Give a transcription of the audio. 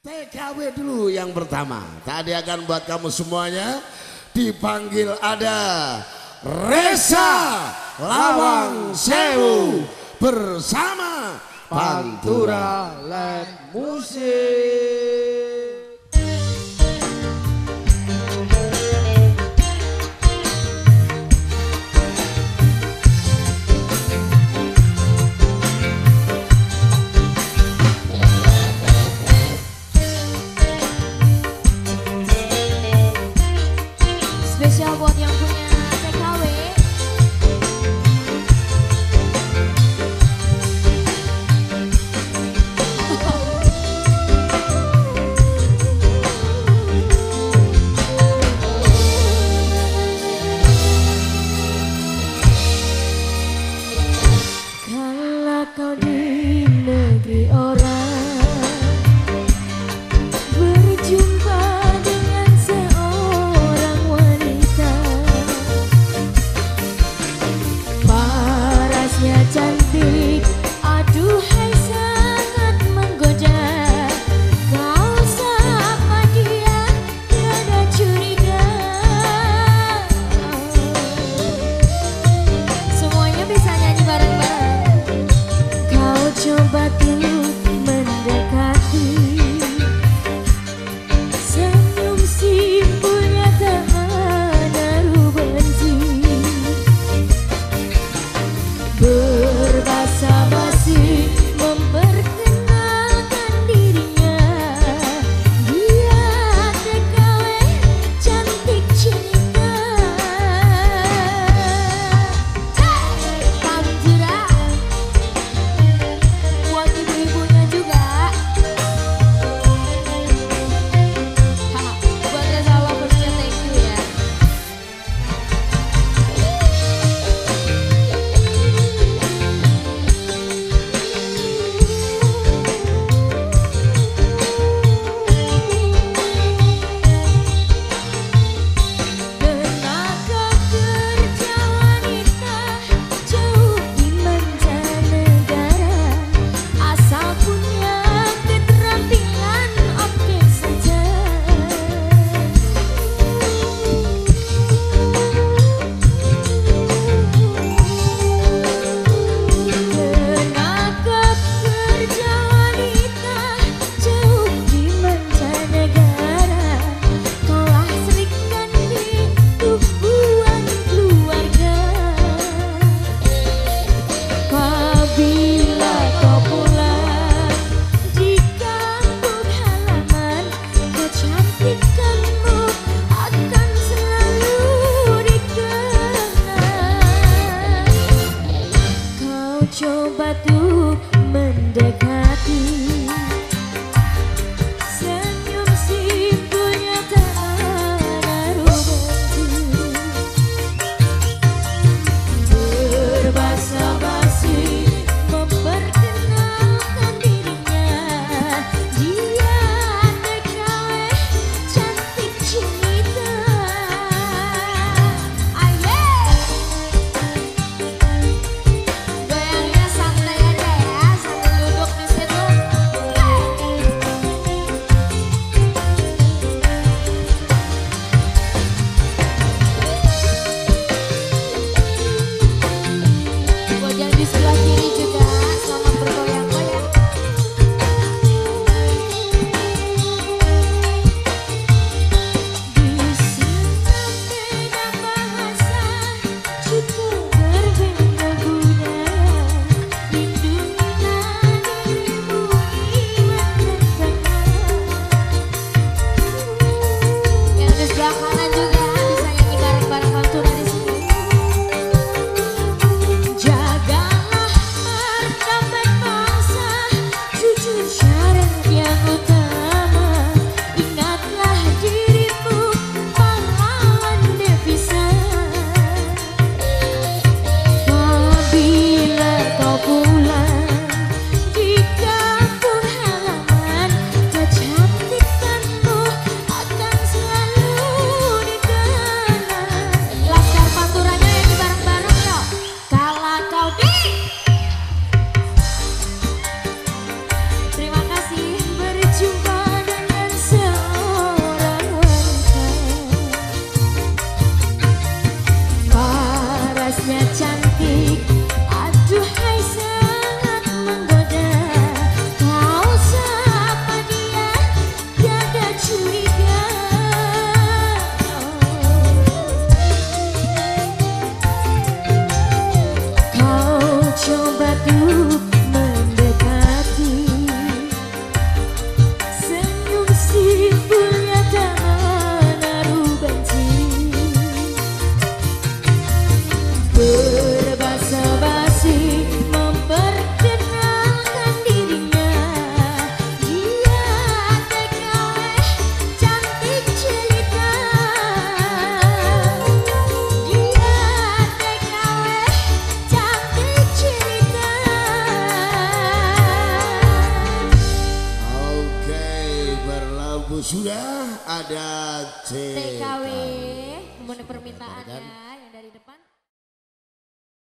TKW dulu yang pertama. Tadi akan buat kamu semuanya dipanggil ada Reza Lawang Sewu bersama Pantura Land Musik. Spesial buat yang punya sudah ada TKW CKW. memenuhi permintaannya.